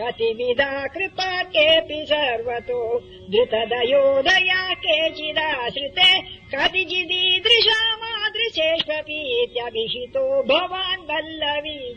कतिविदा कृपा केऽपि सर्वतो धृतदयोदया केचिदाश्रिते कतिचिदीदृशा मादृशेष्वपीत्यभिषितो भवान् वल्लवी।